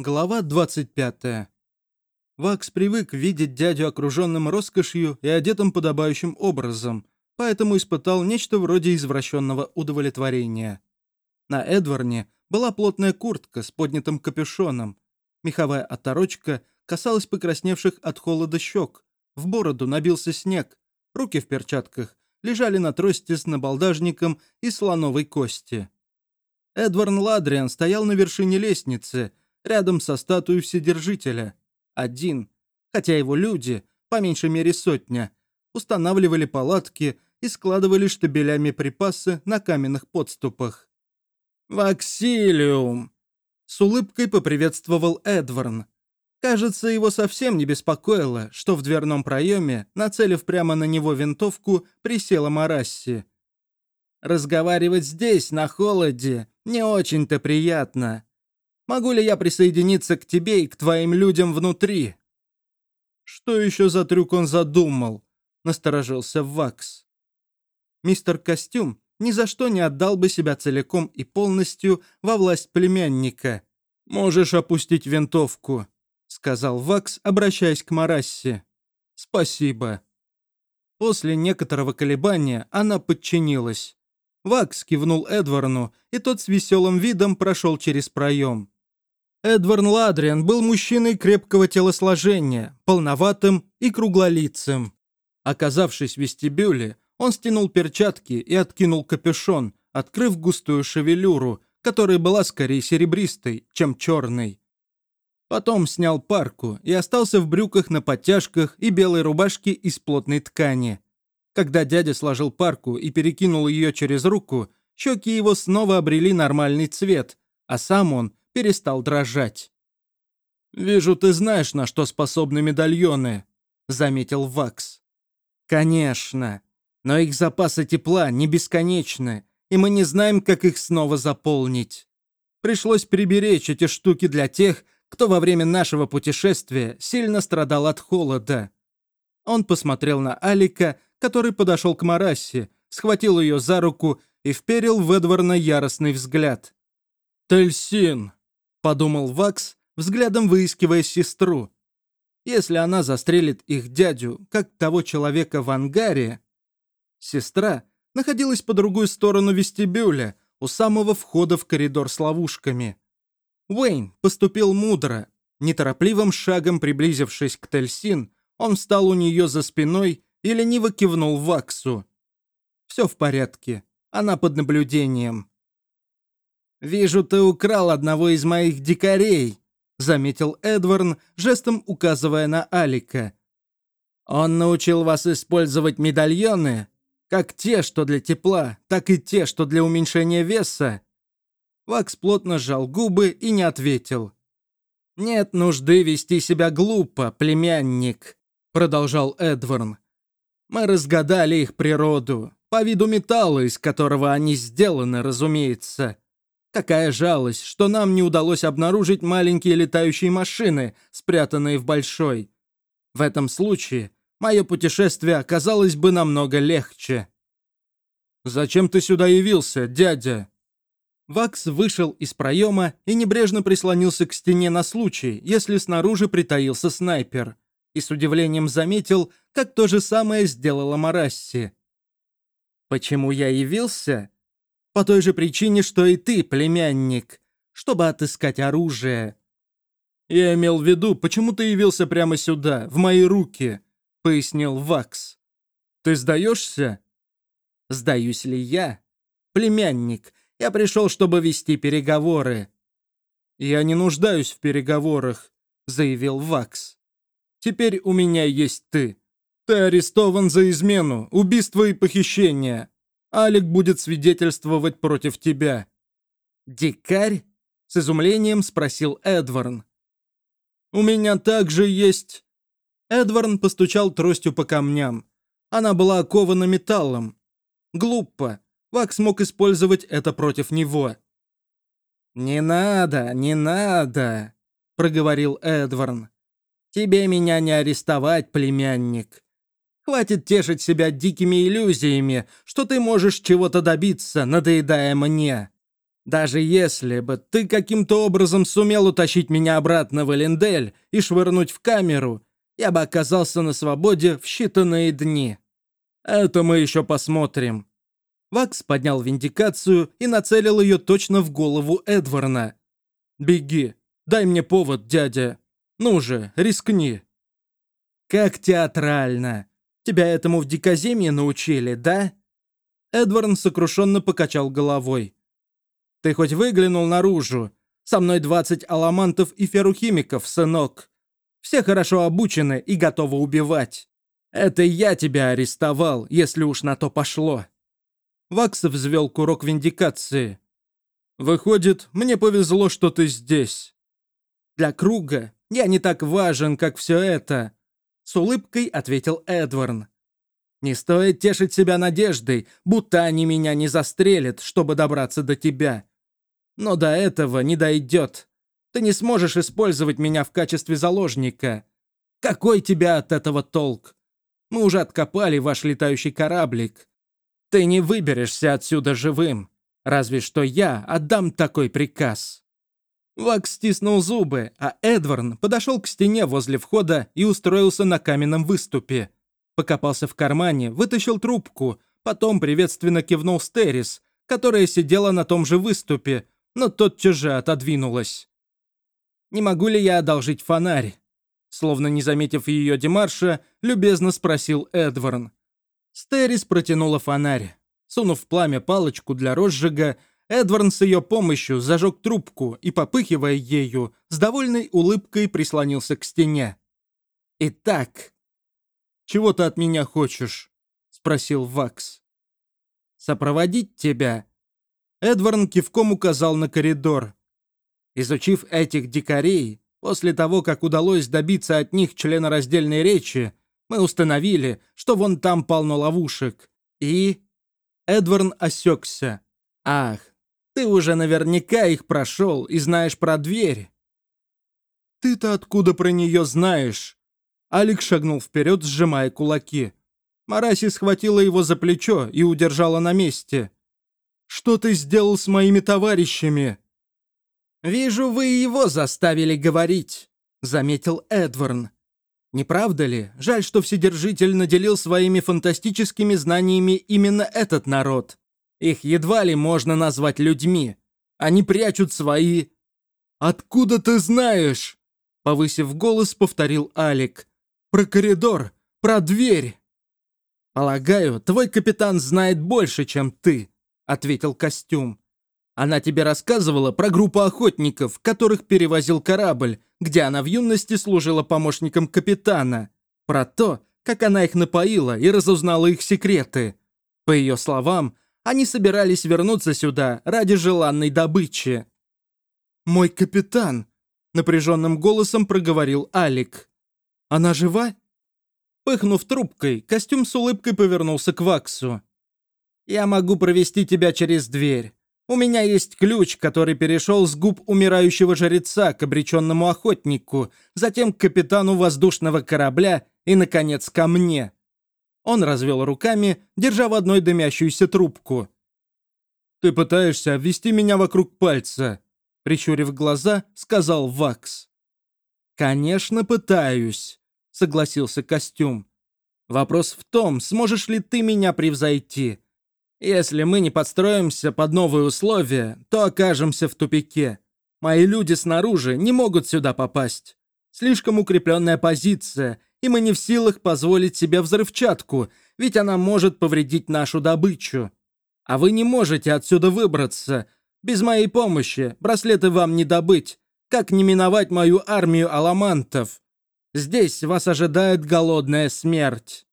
Глава 25. Вакс привык видеть дядю окруженным роскошью и одетым подобающим образом, поэтому испытал нечто вроде извращенного удовлетворения. На Эдварне была плотная куртка с поднятым капюшоном. Меховая оторочка касалась покрасневших от холода щек. В бороду набился снег. Руки в перчатках лежали на трости с набалдажником из слоновой кости. Эдварн Ладриан стоял на вершине лестницы — рядом со статуей Вседержителя. Один, хотя его люди, по меньшей мере сотня, устанавливали палатки и складывали штабелями припасы на каменных подступах. «Ваксилиум!» С улыбкой поприветствовал Эдварн. Кажется, его совсем не беспокоило, что в дверном проеме, нацелив прямо на него винтовку, присела Марасси. «Разговаривать здесь, на холоде, не очень-то приятно. Могу ли я присоединиться к тебе и к твоим людям внутри?» «Что еще за трюк он задумал?» — насторожился Вакс. Мистер Костюм ни за что не отдал бы себя целиком и полностью во власть племянника. «Можешь опустить винтовку», — сказал Вакс, обращаясь к Марассе. «Спасибо». После некоторого колебания она подчинилась. Вакс кивнул Эдварну, и тот с веселым видом прошел через проем. Эдвард Ладриан был мужчиной крепкого телосложения, полноватым и круглолицым. Оказавшись в вестибюле, он стянул перчатки и откинул капюшон, открыв густую шевелюру, которая была скорее серебристой, чем черной. Потом снял парку и остался в брюках на подтяжках и белой рубашке из плотной ткани. Когда дядя сложил парку и перекинул ее через руку, щеки его снова обрели нормальный цвет, а сам он перестал дрожать. «Вижу, ты знаешь, на что способны медальоны», — заметил Вакс. «Конечно. Но их запасы тепла не бесконечны, и мы не знаем, как их снова заполнить. Пришлось приберечь эти штуки для тех, кто во время нашего путешествия сильно страдал от холода». Он посмотрел на Алика, который подошел к Марассе, схватил ее за руку и вперил в Эдварна яростный взгляд. «Тельсин, — подумал Вакс, взглядом выискивая сестру. Если она застрелит их дядю, как того человека в ангаре... Сестра находилась по другую сторону вестибюля, у самого входа в коридор с ловушками. Уэйн поступил мудро. Неторопливым шагом приблизившись к Тельсин, он встал у нее за спиной и лениво кивнул Ваксу. «Все в порядке. Она под наблюдением». «Вижу, ты украл одного из моих дикарей», — заметил Эдварн, жестом указывая на Алика. «Он научил вас использовать медальоны, как те, что для тепла, так и те, что для уменьшения веса». Вакс плотно сжал губы и не ответил. «Нет нужды вести себя глупо, племянник», — продолжал Эдварн. «Мы разгадали их природу, по виду металла, из которого они сделаны, разумеется. Какая жалость, что нам не удалось обнаружить маленькие летающие машины, спрятанные в большой. В этом случае мое путешествие оказалось бы намного легче. «Зачем ты сюда явился, дядя?» Вакс вышел из проема и небрежно прислонился к стене на случай, если снаружи притаился снайпер, и с удивлением заметил, как то же самое сделала Марасси. «Почему я явился?» По той же причине, что и ты, племянник, чтобы отыскать оружие. Я имел в виду, почему ты явился прямо сюда, в мои руки, пояснил Вакс. Ты сдаешься? Сдаюсь ли я? Племянник, я пришел, чтобы вести переговоры. Я не нуждаюсь в переговорах, заявил Вакс. Теперь у меня есть ты. Ты арестован за измену, убийство и похищение. Алик будет свидетельствовать против тебя». «Дикарь?» — с изумлением спросил Эдварн. «У меня также есть...» Эдварн постучал тростью по камням. Она была окована металлом. Глупо. Вакс мог использовать это против него. «Не надо, не надо», — проговорил Эдварн. «Тебе меня не арестовать, племянник. Хватит тешить себя дикими иллюзиями, что ты можешь чего-то добиться, надоедая мне. Даже если бы ты каким-то образом сумел утащить меня обратно в Элендель и швырнуть в камеру, я бы оказался на свободе в считанные дни. Это мы еще посмотрим». Вакс поднял виндикацию и нацелил ее точно в голову Эдварна. «Беги, дай мне повод, дядя. Ну же, рискни». «Как театрально. Тебя этому в дикоземье научили, да?» Эдварн сокрушенно покачал головой. Ты хоть выглянул наружу? Со мной 20 аламантов и ферухимиков, сынок. Все хорошо обучены и готовы убивать. Это я тебя арестовал, если уж на то пошло». Вакс взвел курок виндикации. «Выходит, мне повезло, что ты здесь. Для круга я не так важен, как все это», — с улыбкой ответил Эдварн. «Не стоит тешить себя надеждой, будто они меня не застрелят, чтобы добраться до тебя. Но до этого не дойдет. Ты не сможешь использовать меня в качестве заложника. Какой тебя от этого толк? Мы уже откопали ваш летающий кораблик. Ты не выберешься отсюда живым. Разве что я отдам такой приказ». Вакс стиснул зубы, а Эдварн подошел к стене возле входа и устроился на каменном выступе. Покопался в кармане, вытащил трубку, потом приветственно кивнул Стерис, которая сидела на том же выступе, но тотчас же отодвинулась. «Не могу ли я одолжить фонарь?» Словно не заметив ее демарша, любезно спросил Эдварн. Стерис протянула фонарь. Сунув в пламя палочку для розжига, Эдварн с ее помощью зажег трубку и, попыхивая ею, с довольной улыбкой прислонился к стене. «Итак...» «Чего ты от меня хочешь?» — спросил Вакс. «Сопроводить тебя Эдварн кивком указал на коридор. Изучив этих дикарей, после того, как удалось добиться от них членораздельной речи, мы установили, что вон там полно ловушек. И... Эдварн осекся. Ах, ты уже наверняка их прошел и знаешь про дверь. Ты-то откуда про нее знаешь? Алекс шагнул вперед, сжимая кулаки. Мараси схватила его за плечо и удержала на месте. Что ты сделал с моими товарищами?» «Вижу, вы его заставили говорить», — заметил Эдварн. «Не правда ли? Жаль, что Вседержитель наделил своими фантастическими знаниями именно этот народ. Их едва ли можно назвать людьми. Они прячут свои...» «Откуда ты знаешь?» — повысив голос, повторил Алик. «Про коридор, про дверь». «Полагаю, твой капитан знает больше, чем ты», ответил костюм. Она тебе рассказывала про группу охотников, которых перевозил корабль, где она в юности служила помощником капитана. Про то, как она их напоила и разузнала их секреты. По ее словам, они собирались вернуться сюда ради желанной добычи. «Мой капитан», — напряженным голосом проговорил Алик. «Она жива?» Пыхнув трубкой, костюм с улыбкой повернулся к Ваксу. Я могу провести тебя через дверь. У меня есть ключ, который перешел с губ умирающего жреца к обреченному охотнику, затем к капитану воздушного корабля и, наконец, ко мне». Он развел руками, держа в одной дымящуюся трубку. «Ты пытаешься обвести меня вокруг пальца», — прищурив глаза, сказал Вакс. «Конечно, пытаюсь», — согласился костюм. «Вопрос в том, сможешь ли ты меня превзойти. Если мы не подстроимся под новые условия, то окажемся в тупике. Мои люди снаружи не могут сюда попасть. Слишком укрепленная позиция, и мы не в силах позволить себе взрывчатку, ведь она может повредить нашу добычу. А вы не можете отсюда выбраться. Без моей помощи браслеты вам не добыть. Как не миновать мою армию аламантов? Здесь вас ожидает голодная смерть».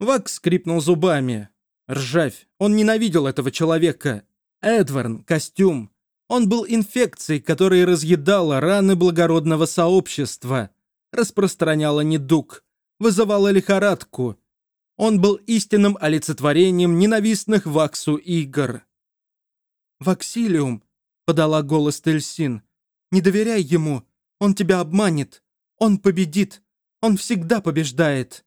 Вак скрипнул зубами. Ржавь. Он ненавидел этого человека. Эдварн, костюм. Он был инфекцией, которая разъедала раны благородного сообщества, распространяла недуг, вызывала лихорадку. Он был истинным олицетворением ненавистных Ваксу игр. «Ваксилиум», — подала голос Тельсин, — «не доверяй ему, он тебя обманет, он победит, он всегда побеждает».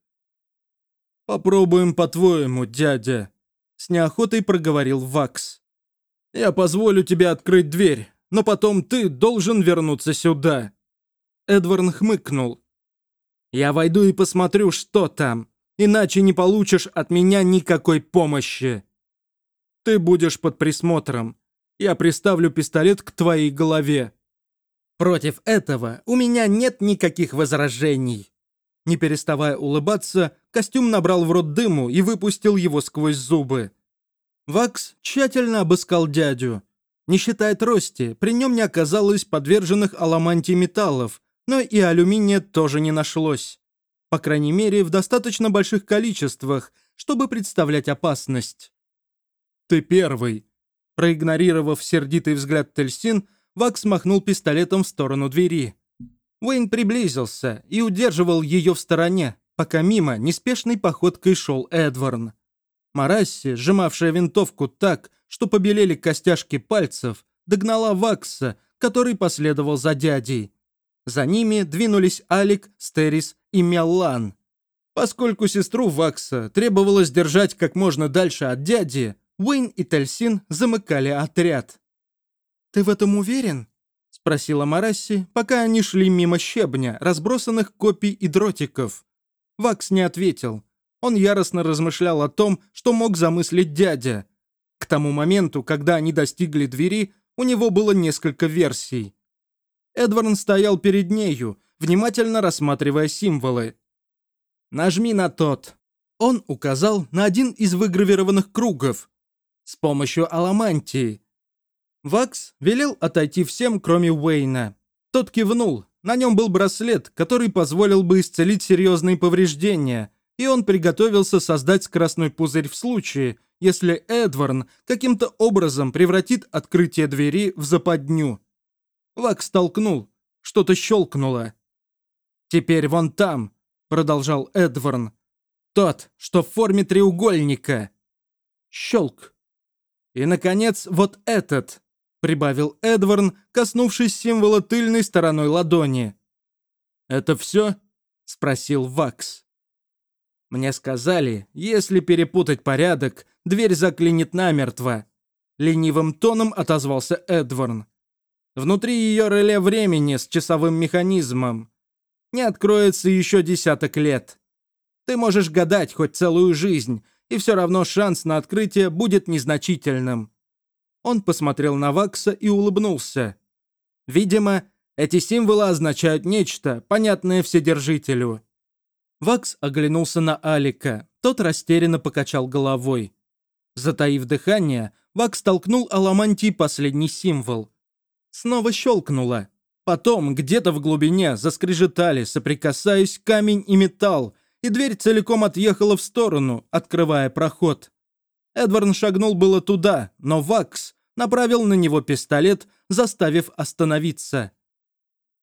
«Попробуем по-твоему, дядя», — с неохотой проговорил Вакс. Я позволю тебе открыть дверь, но потом ты должен вернуться сюда». Эдварн хмыкнул. «Я войду и посмотрю, что там, иначе не получишь от меня никакой помощи. Ты будешь под присмотром. Я приставлю пистолет к твоей голове. Против этого у меня нет никаких возражений». Не переставая улыбаться, костюм набрал в рот дыму и выпустил его сквозь зубы. Вакс тщательно обыскал дядю. Не считая трости, при нем не оказалось подверженных аламантии металлов, но и алюминия тоже не нашлось. По крайней мере, в достаточно больших количествах, чтобы представлять опасность. «Ты первый!» Проигнорировав сердитый взгляд Тельсин, Вакс махнул пистолетом в сторону двери. Уэйн приблизился и удерживал ее в стороне, пока мимо неспешной походкой шел Эдварн. Марасси, сжимавшая винтовку так, что побелели костяшки пальцев, догнала Вакса, который последовал за дядей. За ними двинулись Алик, Стерис и Меллан. Поскольку сестру Вакса требовалось держать как можно дальше от дяди, Уэйн и Тельсин замыкали отряд. «Ты в этом уверен?» — спросила Марасси, пока они шли мимо щебня, разбросанных копий и дротиков. Вакс не ответил. Он яростно размышлял о том, что мог замыслить дядя. К тому моменту, когда они достигли двери, у него было несколько версий. Эдвард стоял перед нею, внимательно рассматривая символы. «Нажми на тот». Он указал на один из выгравированных кругов. С помощью аламантии. Вакс велел отойти всем, кроме Уэйна. Тот кивнул. На нем был браслет, который позволил бы исцелить серьезные повреждения – и он приготовился создать скоростной пузырь в случае, если Эдварн каким-то образом превратит открытие двери в западню. Вак столкнул, что-то щелкнуло. «Теперь вон там», — продолжал Эдварн, — «тот, что в форме треугольника». Щелк. «И, наконец, вот этот», — прибавил Эдварн, коснувшись символа тыльной стороной ладони. «Это все?» — спросил Вакс. Мне сказали, если перепутать порядок, дверь заклинит намертво. Ленивым тоном отозвался Эдварн. Внутри ее реле времени с часовым механизмом. Не откроется еще десяток лет. Ты можешь гадать хоть целую жизнь, и все равно шанс на открытие будет незначительным. Он посмотрел на Вакса и улыбнулся. Видимо, эти символы означают нечто, понятное Вседержителю. Вакс оглянулся на Алика. Тот растерянно покачал головой. Затаив дыхание, Вакс толкнул Аламантии последний символ. Снова щелкнуло. Потом где-то в глубине заскрежетали, соприкасаясь камень и металл, и дверь целиком отъехала в сторону, открывая проход. Эдвард шагнул было туда, но Вакс направил на него пистолет, заставив остановиться.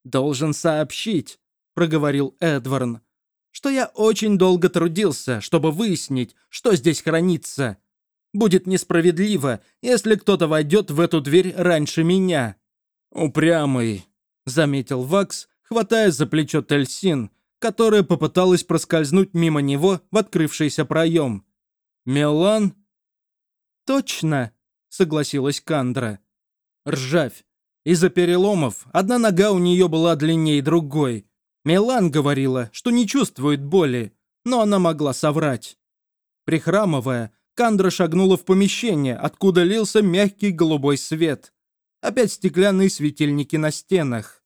«Должен сообщить», — проговорил Эдвард что я очень долго трудился, чтобы выяснить, что здесь хранится. Будет несправедливо, если кто-то войдет в эту дверь раньше меня». «Упрямый», — заметил Вакс, хватая за плечо Тельсин, которая попыталась проскользнуть мимо него в открывшийся проем. «Мелан?» «Точно», — согласилась Кандра. «Ржавь. Из-за переломов одна нога у нее была длиннее другой, Милан говорила, что не чувствует боли, но она могла соврать. Прихрамывая, Кандра шагнула в помещение, откуда лился мягкий голубой свет. Опять стеклянные светильники на стенах.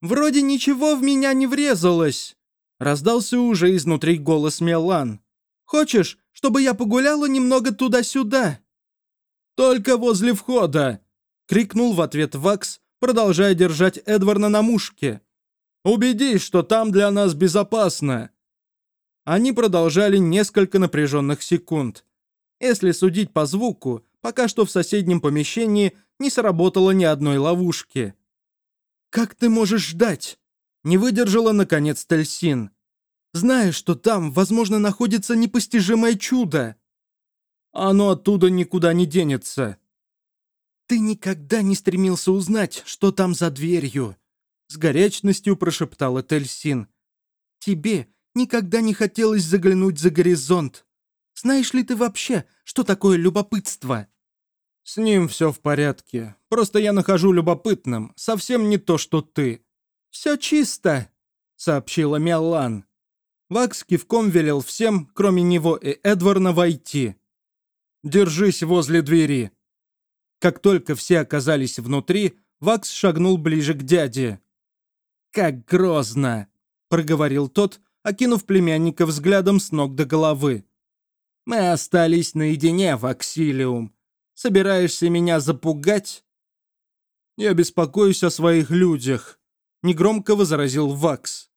«Вроде ничего в меня не врезалось!» Раздался уже изнутри голос Мелан. «Хочешь, чтобы я погуляла немного туда-сюда?» «Только возле входа!» — крикнул в ответ Вакс, продолжая держать Эдварда на мушке. Убедись, что там для нас безопасно!» Они продолжали несколько напряженных секунд. Если судить по звуку, пока что в соседнем помещении не сработало ни одной ловушки. «Как ты можешь ждать?» Не выдержала, наконец, Тельсин. «Знаешь, что там, возможно, находится непостижимое чудо!» «Оно оттуда никуда не денется!» «Ты никогда не стремился узнать, что там за дверью!» С горячностью прошептала Тельсин. «Тебе никогда не хотелось заглянуть за горизонт. Знаешь ли ты вообще, что такое любопытство?» «С ним все в порядке. Просто я нахожу любопытным. Совсем не то, что ты». «Все чисто», — сообщила Меллан. Вакс кивком велел всем, кроме него и Эдварна, войти. «Держись возле двери». Как только все оказались внутри, Вакс шагнул ближе к дяде. «Как грозно!» — проговорил тот, окинув племянника взглядом с ног до головы. «Мы остались наедине, Ваксилиум. Собираешься меня запугать?» «Я беспокоюсь о своих людях», — негромко возразил Вакс.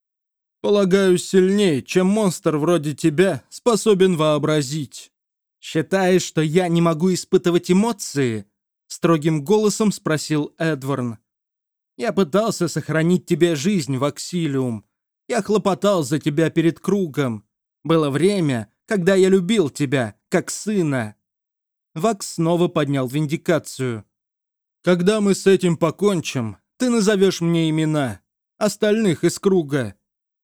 «Полагаю, сильнее, чем монстр вроде тебя способен вообразить». «Считаешь, что я не могу испытывать эмоции?» — строгим голосом спросил Эдварн. «Я пытался сохранить тебе жизнь, Ваксилиум. Я хлопотал за тебя перед кругом. Было время, когда я любил тебя, как сына. Вакс снова поднял виндикацию. «Когда мы с этим покончим, ты назовешь мне имена, остальных из круга.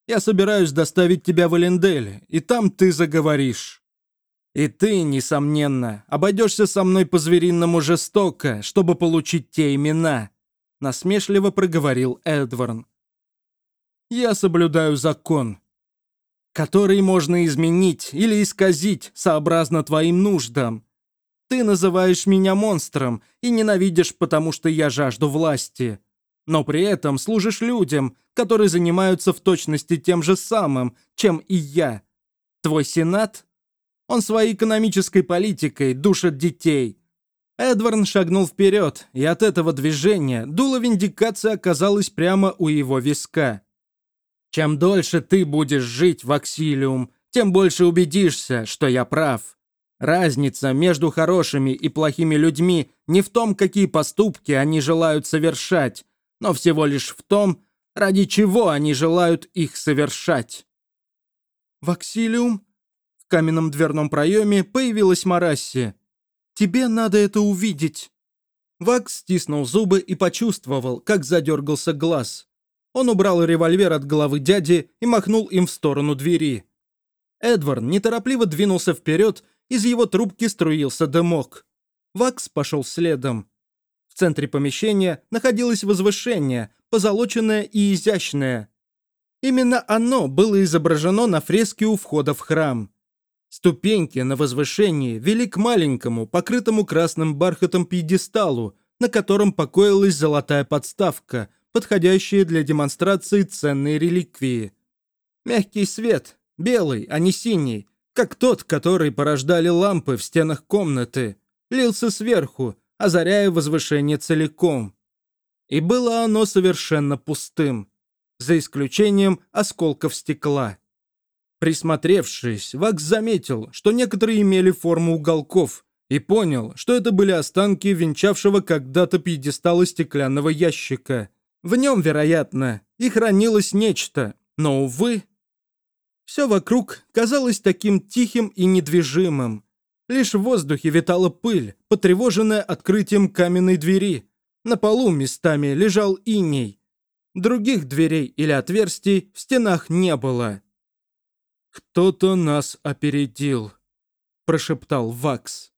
Я собираюсь доставить тебя в Элендель, и там ты заговоришь. И ты, несомненно, обойдешься со мной по-звериному жестоко, чтобы получить те имена», насмешливо проговорил Эдварн. «Я соблюдаю закон, который можно изменить или исказить сообразно твоим нуждам. Ты называешь меня монстром и ненавидишь, потому что я жажду власти. Но при этом служишь людям, которые занимаются в точности тем же самым, чем и я. Твой сенат? Он своей экономической политикой душит детей. Эдварн шагнул вперед, и от этого движения дуло виндикации оказалось прямо у его виска. Чем дольше ты будешь жить в Аксилиум, тем больше убедишься, что я прав. Разница между хорошими и плохими людьми не в том, какие поступки они желают совершать, но всего лишь в том, ради чего они желают их совершать. «Ваксилиум?» В каменном дверном проеме появилась Марасси. «Тебе надо это увидеть». Вакс стиснул зубы и почувствовал, как задергался глаз. Он убрал револьвер от головы дяди и махнул им в сторону двери. Эдвард неторопливо двинулся вперед из его трубки струился дымок. Вакс пошел следом. В центре помещения находилось возвышение, позолоченное и изящное. Именно оно было изображено на фреске у входа в храм. Ступеньки на возвышении вели к маленькому, покрытому красным бархатом пьедесталу, на котором покоилась золотая подставка, подходящая для демонстрации ценной реликвии. Мягкий свет, белый, а не синий, как тот, который порождали лампы в стенах комнаты, лился сверху, озаряя возвышение целиком. И было оно совершенно пустым, за исключением осколков стекла. Присмотревшись, Вакс заметил, что некоторые имели форму уголков, и понял, что это были останки венчавшего когда-то пьедестала стеклянного ящика. В нем, вероятно, и хранилось нечто, но, увы, все вокруг казалось таким тихим и недвижимым. Лишь в воздухе витала пыль, потревоженная открытием каменной двери. На полу местами лежал иней. Других дверей или отверстий в стенах не было. «Кто-то нас опередил», — прошептал Вакс.